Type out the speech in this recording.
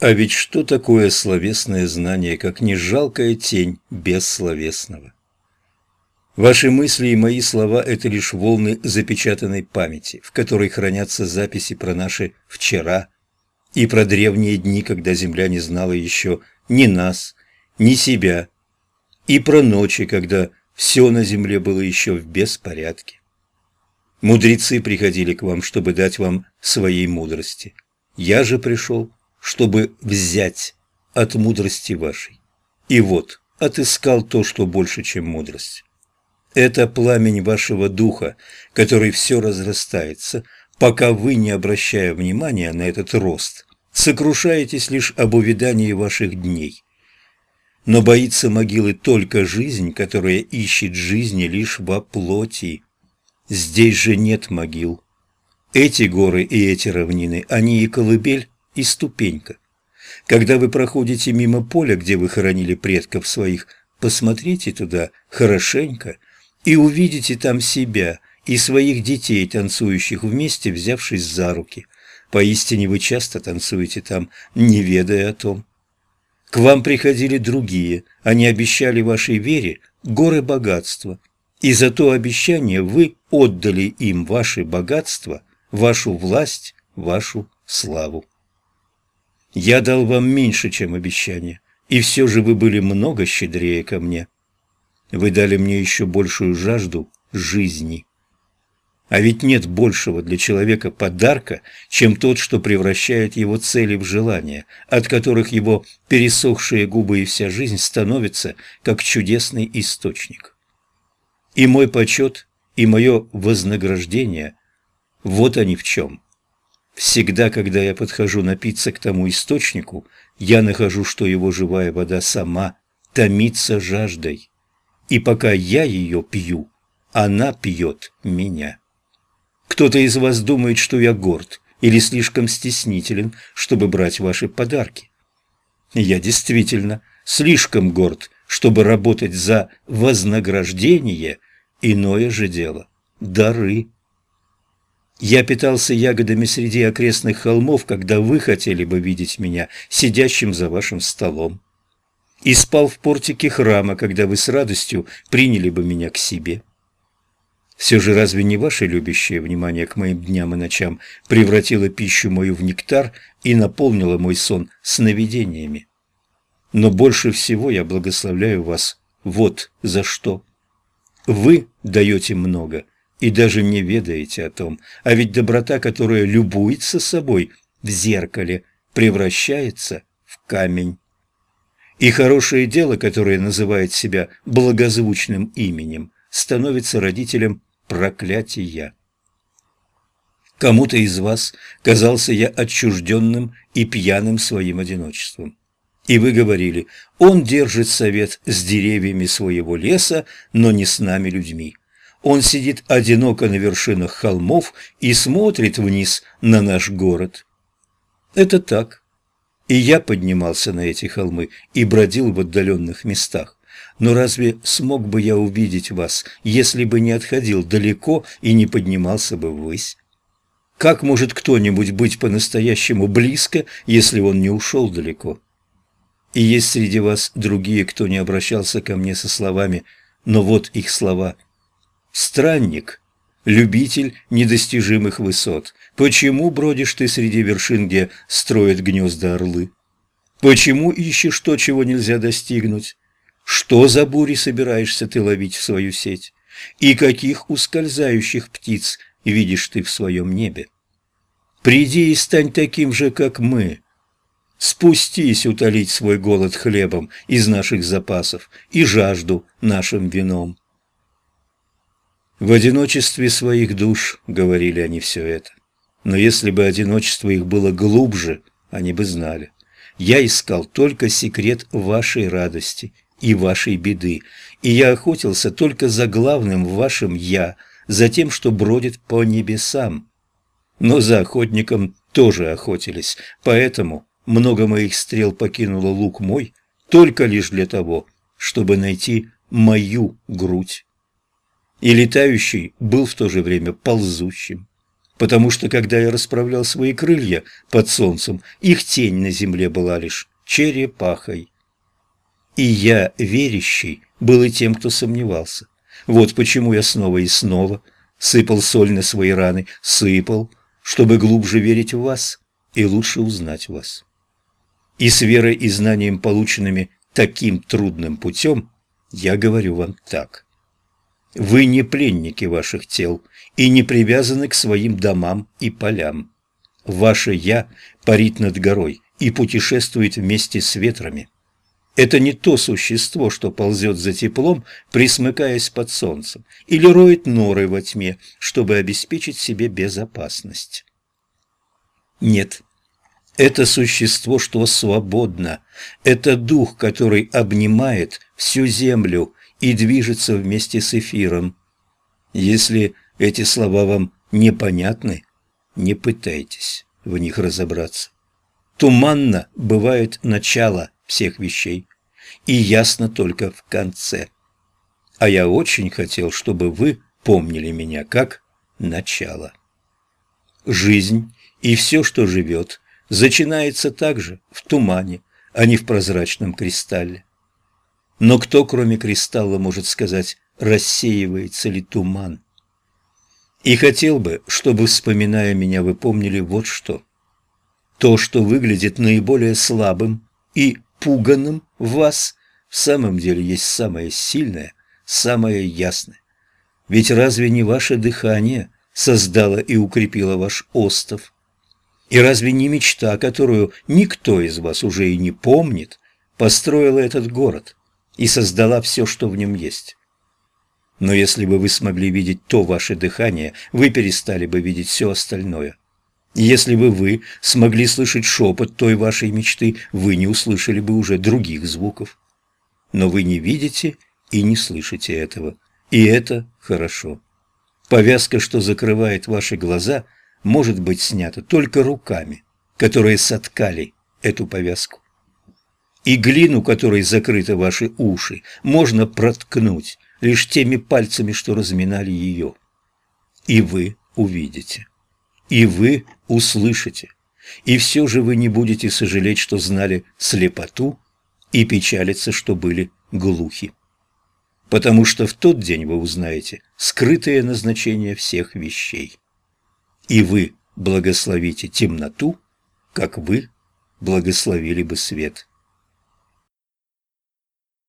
А ведь что такое словесное знание, как не жалкая тень бессловесного? Ваши мысли и мои слова – это лишь волны запечатанной памяти, в которой хранятся записи про наши «вчера» и про древние дни, когда Земля не знала еще ни нас, ни себя, и про ночи, когда все на Земле было еще в беспорядке. Мудрецы приходили к вам, чтобы дать вам своей мудрости. Я же пришел, чтобы взять от мудрости вашей. И вот, отыскал то, что больше, чем мудрость. Это пламень вашего духа, который все разрастается, пока вы, не обращая внимания на этот рост, сокрушаетесь лишь об увядании ваших дней. Но боится могилы только жизнь, которая ищет жизни лишь во плоти. Здесь же нет могил. Эти горы и эти равнины, они и колыбель, и ступенька. Когда вы проходите мимо поля, где вы хоронили предков своих, посмотрите туда хорошенько – и увидите там себя и своих детей, танцующих вместе, взявшись за руки. Поистине вы часто танцуете там, не ведая о том. К вам приходили другие, они обещали вашей вере горы богатства, и за то обещание вы отдали им ваше богатство, вашу власть, вашу славу. Я дал вам меньше, чем обещание, и все же вы были много щедрее ко мне. Вы дали мне еще большую жажду жизни. А ведь нет большего для человека подарка, чем тот, что превращает его цели в желания, от которых его пересохшие губы и вся жизнь становятся как чудесный источник. И мой почет, и мое вознаграждение – вот они в чем. Всегда, когда я подхожу напиться к тому источнику, я нахожу, что его живая вода сама томится жаждой и пока я ее пью, она пьет меня. Кто-то из вас думает, что я горд или слишком стеснителен, чтобы брать ваши подарки. Я действительно слишком горд, чтобы работать за вознаграждение, иное же дело – дары. Я питался ягодами среди окрестных холмов, когда вы хотели бы видеть меня сидящим за вашим столом и спал в портике храма, когда вы с радостью приняли бы меня к себе. Все же разве не ваше любящее внимание к моим дням и ночам превратило пищу мою в нектар и наполнило мой сон сновидениями? Но больше всего я благословляю вас вот за что. Вы даете много и даже не ведаете о том, а ведь доброта, которая любуется собой в зеркале, превращается в камень. И хорошее дело, которое называет себя благозвучным именем, становится родителем проклятия. Кому-то из вас казался я отчужденным и пьяным своим одиночеством. И вы говорили, он держит совет с деревьями своего леса, но не с нами людьми. Он сидит одиноко на вершинах холмов и смотрит вниз на наш город. Это так. И я поднимался на эти холмы и бродил в отдаленных местах. Но разве смог бы я увидеть вас, если бы не отходил далеко и не поднимался бы ввысь? Как может кто-нибудь быть по-настоящему близко, если он не ушел далеко? И есть среди вас другие, кто не обращался ко мне со словами, но вот их слова. «Странник, любитель недостижимых высот. Почему бродишь ты среди вершин, где строят гнезда орлы? Почему ищешь то, чего нельзя достигнуть? Что за бури собираешься ты ловить в свою сеть? И каких ускользающих птиц видишь ты в своем небе? Приди и стань таким же, как мы. Спустись утолить свой голод хлебом из наших запасов и жажду нашим вином. В одиночестве своих душ говорили они все это. Но если бы одиночество их было глубже, они бы знали. Я искал только секрет вашей радости и вашей беды, и я охотился только за главным в вашем «я», за тем, что бродит по небесам. Но за охотником тоже охотились, поэтому много моих стрел покинуло лук мой только лишь для того, чтобы найти мою грудь и летающий был в то же время ползущим. потому что, когда я расправлял свои крылья под солнцем, их тень на земле была лишь черепахой. И я, верящий, был и тем, кто сомневался. Вот почему я снова и снова сыпал соль на свои раны, сыпал, чтобы глубже верить в вас и лучше узнать вас. И с верой и знанием, полученными таким трудным путем, я говорю вам так. Вы не пленники ваших тел и не привязаны к своим домам и полям. Ваше «я» парит над горой и путешествует вместе с ветрами. Это не то существо, что ползет за теплом, присмыкаясь под солнцем, или роет норы во тьме, чтобы обеспечить себе безопасность. Нет, это существо, что свободно, это дух, который обнимает всю землю и движется вместе с эфиром. Если эти слова вам непонятны, не пытайтесь в них разобраться. Туманно бывает начало всех вещей, и ясно только в конце. А я очень хотел, чтобы вы помнили меня как начало. Жизнь и все, что живет, начинается также в тумане, а не в прозрачном кристалле. Но кто, кроме кристалла, может сказать, рассеивается ли туман? И хотел бы, чтобы, вспоминая меня, вы помнили вот что. То, что выглядит наиболее слабым и пуганным в вас, в самом деле есть самое сильное, самое ясное. Ведь разве не ваше дыхание создало и укрепило ваш остов? И разве не мечта, которую никто из вас уже и не помнит, построила этот город и создала все, что в нем есть? Но если бы вы смогли видеть то ваше дыхание, вы перестали бы видеть все остальное. Если бы вы смогли слышать шепот той вашей мечты, вы не услышали бы уже других звуков. Но вы не видите и не слышите этого. И это хорошо. Повязка, что закрывает ваши глаза, может быть снята только руками, которые соткали эту повязку. И глину, которой закрыты ваши уши, можно проткнуть лишь теми пальцами, что разминали ее. И вы увидите и вы услышите. И все же вы не будете сожалеть, что знали слепоту, и печалиться, что были глухи. Потому что в тот день вы узнаете скрытое назначение всех вещей. И вы благословите темноту, как вы благословили бы свет.